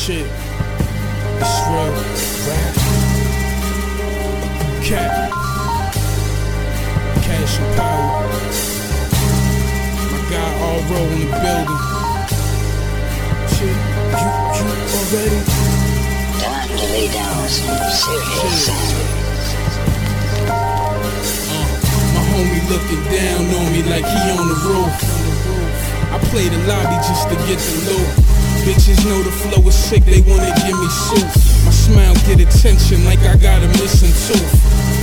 Shit. It's real. Rap. Cat. Cash and power. My guy all roll in the building. Shit. You, you already? Time to lay down some serious sound. Uh, my homie looking down on me like he on the roof. I play the lobby just to get the loot. Bitches know the flow is sick, they wanna give me soup. My smile get attention like I got a missing tooth.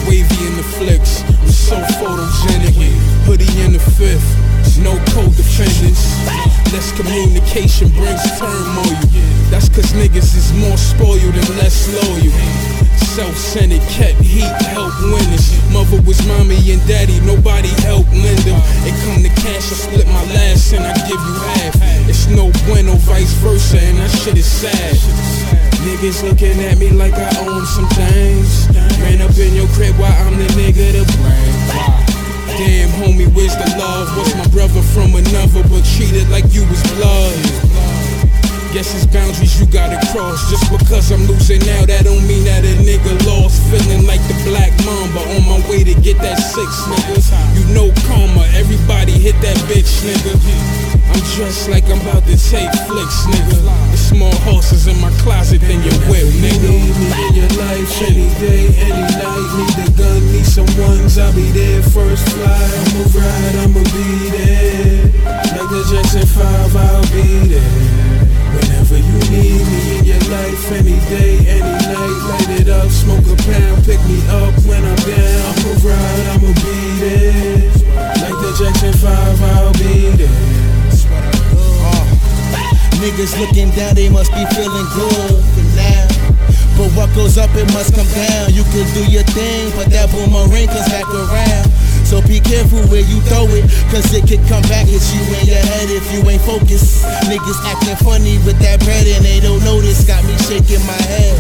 Wavy in the flicks, I'm so photogenic. Hoodie in the fifth, no co-defendants. Less communication brings turmoil. That's cause niggas is more spoiled and less loyal. Self-centered, kept heat, help winners. Mother was mommy and daddy, nobody helped them. It come to cash, I split my last and I give you half. No bueno, vice versa, and that shit is sad. Niggas looking at me like I own some things. Ran up in your crib while I'm the nigga to blame. Damn, homie, where's the love? What's my brother from another, but treated like you was blood? Guess it's boundaries you gotta cross. Just because I'm losing now, that don't mean that a nigga lost. Feeling like the black mamba on my way to get that six, nigga. Hit that bitch, nigga. I'm dressed like I'm about to take flicks, nigga. The small horses in my closet, then you whip, nigga. Need me in your life any day, any night. Need a gun, need some ones. I'll be there first fly. I'ma ride, I'ma be there. Like the Jackson 5, I'll be there. Whenever you need me in your life, any day, any Niggas looking down, they must be feeling good for now. But what goes up, it must come down. You can do your thing, but that boomerang comes back around. So be careful where you throw it, cause it could come back at you in your head if you ain't focused. Niggas acting funny with that bread and they don't notice. Got me shaking my head.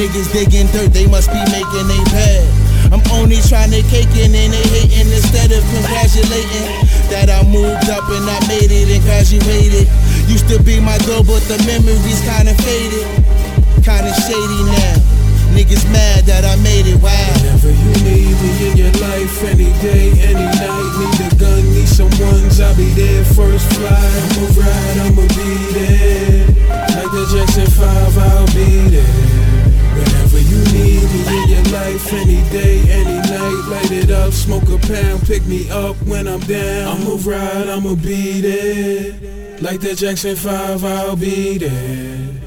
Niggas digging dirt, they must be making a bed. I'm only trying to cake it and they hating instead of congratulating that I moved up and I made it and graduated. To be my girl, but the memories kinda faded. Kinda shady now. Niggas mad that I made it, wow. Whenever you need me in your life, any day, any night. Need a gun, need some ones, I'll be there first fly. I'ma ride, I'ma be there. Like the Jackson 5, I'll be there. Whenever you need me in your life, any day, any night. Light it up, smoke a pound, pick me up when I'm down. I'ma ride, I'ma be there. Like the Jackson 5, I'll be there.